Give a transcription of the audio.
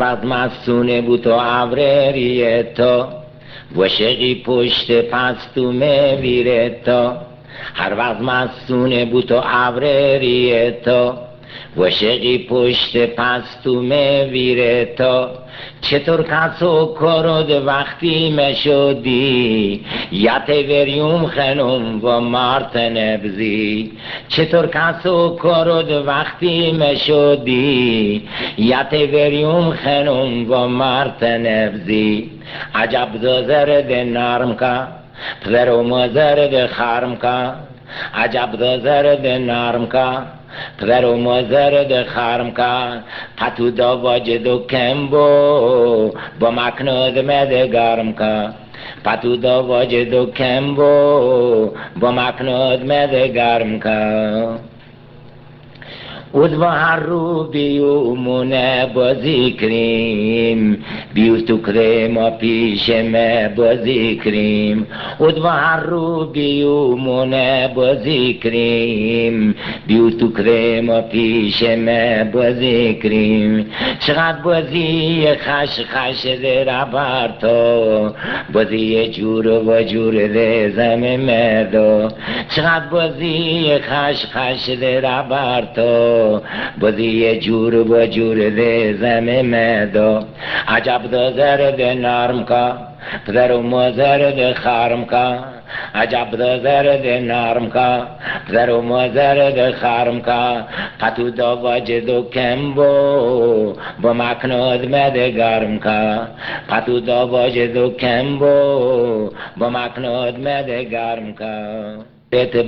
وقت مستونه بود و عبرری تو. وشقی پشت پستومه ویره تو. هر وقت مستونه بود و عبرری تو. وشقی پشت پستومه ویره تو چطور کسو کرد وقتی مشودی یت وریوم خنم و مارت نبزی چطور کسو کرد وقتی مشودی یت وریوم خنم و مارت نبزی عجب زرد نرم کا پدر و مزرد خرم کا عجب زرد نرم کا پدر و مزرد خرم کا پتو دا واجد و کم بو با مکنود مده گرم کا پتو دا واجد و کم بو با مکنود مده گرم کا و رو بیومونه بازی کریم بیو تو کریم پیش ما بازی کریم و رو بیومونه بازی کریم بیو تو کریم پیش ما بازی کریم چقدر بازی خش خش در بر تو. بازی جور و جور زم مدو چقدر بازی خش خش در تو. بازی جور و جور ده زم مدو. عجب ده زرد نرم کا. پدر و مزرد خرم کا. عجب ده زرد نرم کا. پدر و مزرد خرم کا. پتو دا واجد و کم بو با مکناد مده گرم کا. پتو دا واجد و کم بو با مکناد مده گرم کا. एते